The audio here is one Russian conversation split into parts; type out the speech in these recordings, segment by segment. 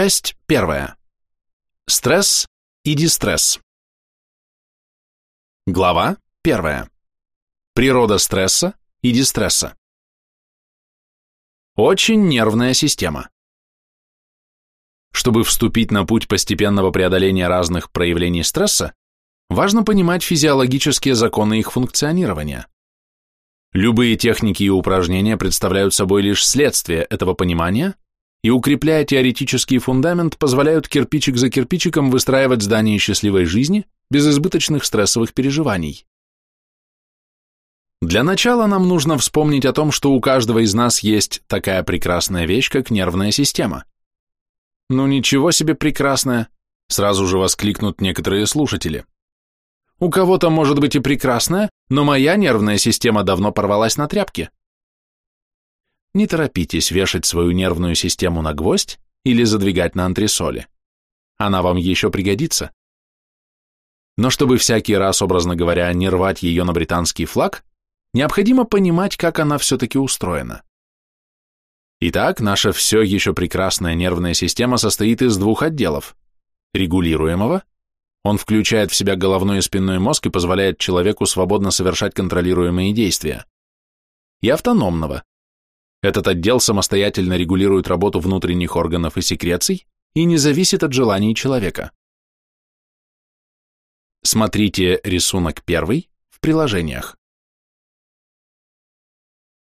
Часть первая. Стресс и дистресс. Глава первая. Природа стресса и дистресса. Очень нервная система. Чтобы вступить на путь постепенного преодоления разных проявлений стресса, важно понимать физиологические законы их функционирования. Любые техники и упражнения представляют собой лишь следствие этого понимания и, укрепляя теоретический фундамент, позволяют кирпичик за кирпичиком выстраивать здание счастливой жизни без избыточных стрессовых переживаний. Для начала нам нужно вспомнить о том, что у каждого из нас есть такая прекрасная вещь, как нервная система. Ну ничего себе прекрасная, сразу же воскликнут некоторые слушатели. У кого-то может быть и прекрасная, но моя нервная система давно порвалась на тряпке. Не торопитесь вешать свою нервную систему на гвоздь или задвигать на антресоли. Она вам еще пригодится. Но чтобы всякий раз, образно говоря, не рвать ее на британский флаг, необходимо понимать, как она все-таки устроена. Итак, наша все еще прекрасная нервная система состоит из двух отделов – регулируемого он включает в себя головной и спинной мозг и позволяет человеку свободно совершать контролируемые действия. И автономного. Этот отдел самостоятельно регулирует работу внутренних органов и секреций и не зависит от желаний человека. Смотрите рисунок первый в приложениях.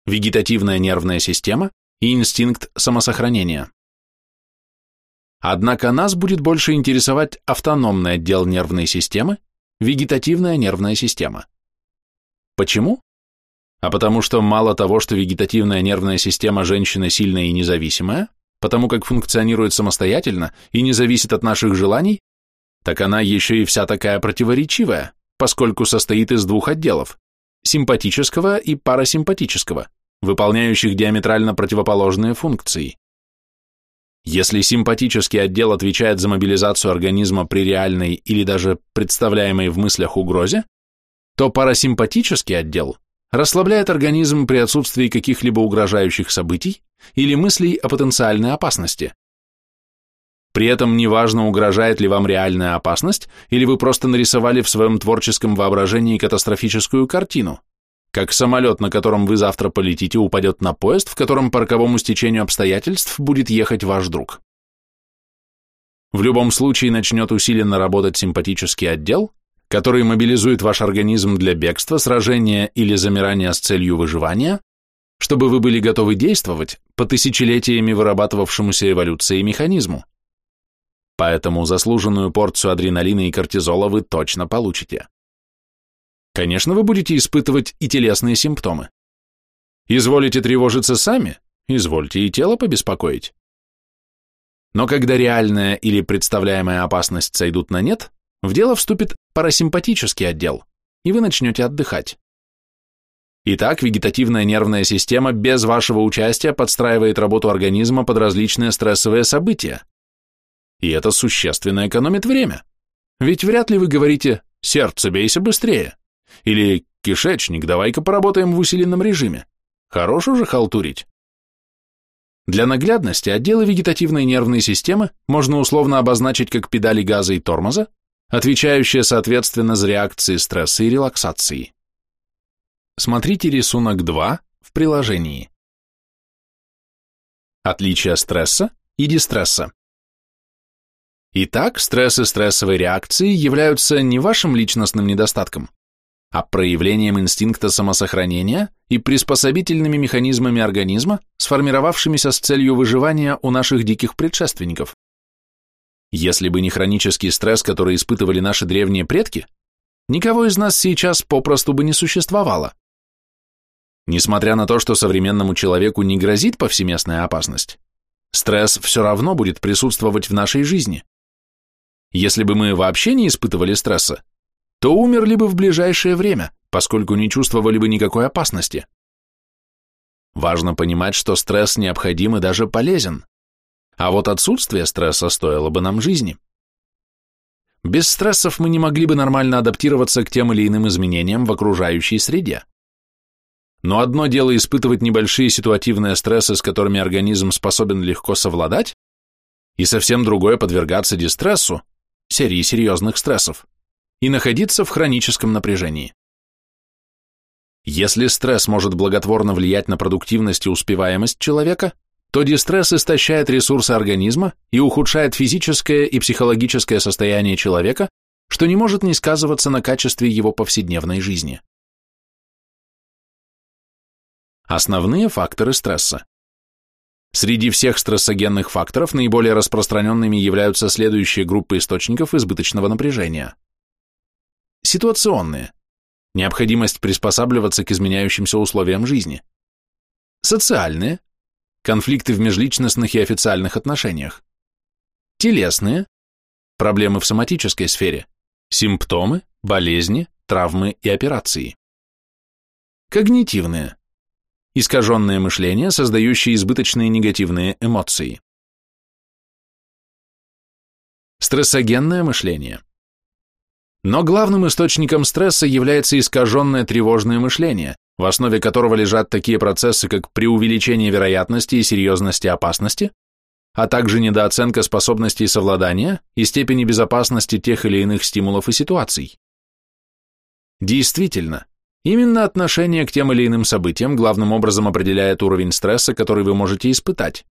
Вегетативная нервная система и инстинкт самосохранения. Однако нас будет больше интересовать автономный отдел нервной системы, вегетативная нервная система. Почему? А потому что мало того, что вегетативная нервная система женщины сильная и независимая, потому как функционирует самостоятельно и не зависит от наших желаний, так она еще и вся такая противоречивая, поскольку состоит из двух отделов – симпатического и парасимпатического, выполняющих диаметрально противоположные функции. Если симпатический отдел отвечает за мобилизацию организма при реальной или даже представляемой в мыслях угрозе, то парасимпатический отдел расслабляет организм при отсутствии каких-либо угрожающих событий или мыслей о потенциальной опасности. При этом неважно, угрожает ли вам реальная опасность, или вы просто нарисовали в своем творческом воображении катастрофическую картину – как самолет, на котором вы завтра полетите, упадет на поезд, в котором по роковому стечению обстоятельств будет ехать ваш друг. В любом случае начнет усиленно работать симпатический отдел, который мобилизует ваш организм для бегства, сражения или замирания с целью выживания, чтобы вы были готовы действовать по тысячелетиями вырабатывавшемуся эволюцией механизму. Поэтому заслуженную порцию адреналина и кортизола вы точно получите. Конечно, вы будете испытывать и телесные симптомы. Изволите тревожиться сами, извольте и тело побеспокоить. Но когда реальная или представляемая опасность сойдут на нет, в дело вступит парасимпатический отдел, и вы начнете отдыхать. Итак, вегетативная нервная система без вашего участия подстраивает работу организма под различные стрессовые события. И это существенно экономит время. Ведь вряд ли вы говорите «сердце, бейся быстрее». Или «Кишечник, давай-ка поработаем в усиленном режиме». Хорош уже халтурить. Для наглядности отделы вегетативной нервной системы можно условно обозначить как педали газа и тормоза, отвечающие соответственно за реакции стресса и релаксации. Смотрите рисунок 2 в приложении. Отличие стресса и дистресса. Итак, стресс и стрессовые реакции являются не вашим личностным недостатком, а проявлением инстинкта самосохранения и приспособительными механизмами организма, сформировавшимися с целью выживания у наших диких предшественников. Если бы не хронический стресс, который испытывали наши древние предки, никого из нас сейчас попросту бы не существовало. Несмотря на то, что современному человеку не грозит повсеместная опасность, стресс все равно будет присутствовать в нашей жизни. Если бы мы вообще не испытывали стресса, то умерли бы в ближайшее время, поскольку не чувствовали бы никакой опасности. Важно понимать, что стресс необходим и даже полезен, а вот отсутствие стресса стоило бы нам жизни. Без стрессов мы не могли бы нормально адаптироваться к тем или иным изменениям в окружающей среде. Но одно дело испытывать небольшие ситуативные стрессы, с которыми организм способен легко совладать, и совсем другое подвергаться дистрессу, серии серьезных стрессов, и находиться в хроническом напряжении. Если стресс может благотворно влиять на продуктивность и успеваемость человека, то дистресс истощает ресурсы организма и ухудшает физическое и психологическое состояние человека, что не может не сказываться на качестве его повседневной жизни. Основные факторы стресса. Среди всех стрессогенных факторов наиболее распространенными являются следующие группы источников избыточного напряжения. Ситуационные. Необходимость приспосабливаться к изменяющимся условиям жизни. Социальные. Конфликты в межличностных и официальных отношениях. Телесные. Проблемы в соматической сфере. Симптомы, болезни, травмы и операции. Когнитивные искаженное мышление, создающее избыточные негативные эмоции. Стрессогенное мышление. Но главным источником стресса является искаженное тревожное мышление, в основе которого лежат такие процессы, как преувеличение вероятности и серьезности опасности, а также недооценка способностей совладания и степени безопасности тех или иных стимулов и ситуаций. Действительно, Именно отношение к тем или иным событиям главным образом определяет уровень стресса, который вы можете испытать.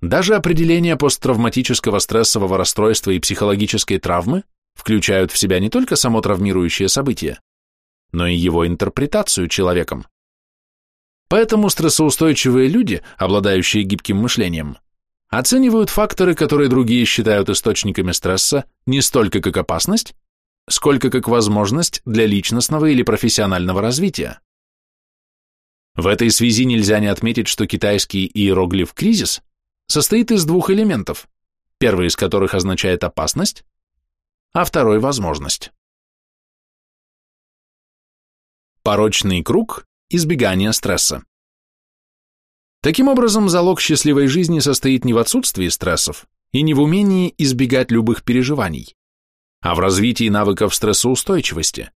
Даже определение посттравматического стрессового расстройства и психологической травмы включают в себя не только само травмирующее событие, но и его интерпретацию человеком. Поэтому стрессоустойчивые люди, обладающие гибким мышлением, оценивают факторы, которые другие считают источниками стресса, не столько как опасность, сколько как возможность для личностного или профессионального развития. В этой связи нельзя не отметить, что китайский иероглиф «кризис» состоит из двух элементов, первый из которых означает опасность, а второй – возможность. Порочный круг избегания стресса. Таким образом, залог счастливой жизни состоит не в отсутствии стрессов и не в умении избегать любых переживаний, а в развитии навыков стрессоустойчивости.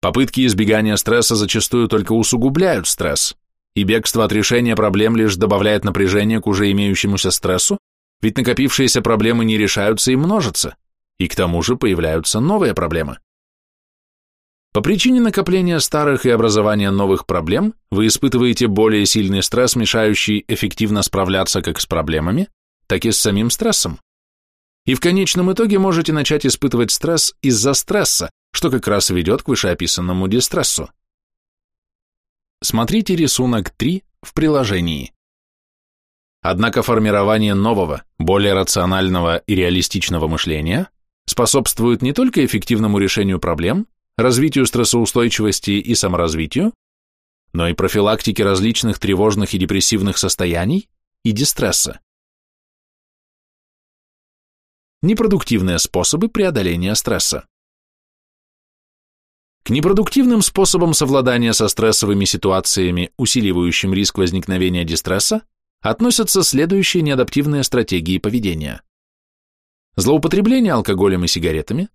Попытки избегания стресса зачастую только усугубляют стресс, и бегство от решения проблем лишь добавляет напряжение к уже имеющемуся стрессу, ведь накопившиеся проблемы не решаются и множатся, и к тому же появляются новые проблемы. По причине накопления старых и образования новых проблем вы испытываете более сильный стресс, мешающий эффективно справляться как с проблемами, так и с самим стрессом и в конечном итоге можете начать испытывать стресс из-за стресса, что как раз ведет к вышеописанному дистрессу. Смотрите рисунок 3 в приложении. Однако формирование нового, более рационального и реалистичного мышления способствует не только эффективному решению проблем, развитию стрессоустойчивости и саморазвитию, но и профилактике различных тревожных и депрессивных состояний и дистресса. Непродуктивные способы преодоления стресса. К непродуктивным способам совладания со стрессовыми ситуациями, усиливающим риск возникновения дистресса, относятся следующие неадаптивные стратегии поведения. Злоупотребление алкоголем и сигаретами,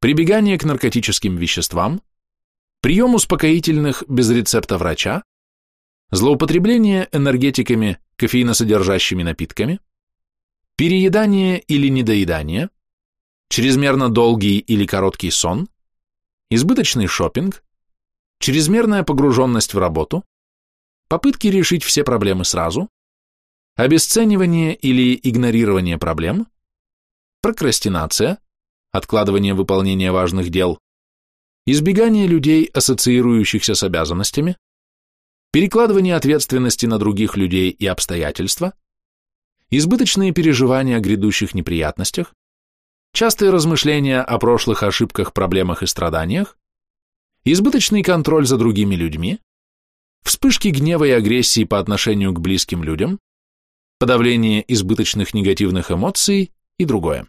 прибегание к наркотическим веществам, прием успокоительных без рецепта врача, злоупотребление энергетиками, кофеиносодержащими напитками, переедание или недоедание, чрезмерно долгий или короткий сон, избыточный шопинг, чрезмерная погруженность в работу, попытки решить все проблемы сразу, обесценивание или игнорирование проблем, прокрастинация, откладывание выполнения важных дел, избегание людей, ассоциирующихся с обязанностями, перекладывание ответственности на других людей и обстоятельства, избыточные переживания о грядущих неприятностях, частые размышления о прошлых ошибках, проблемах и страданиях, избыточный контроль за другими людьми, вспышки гнева и агрессии по отношению к близким людям, подавление избыточных негативных эмоций и другое.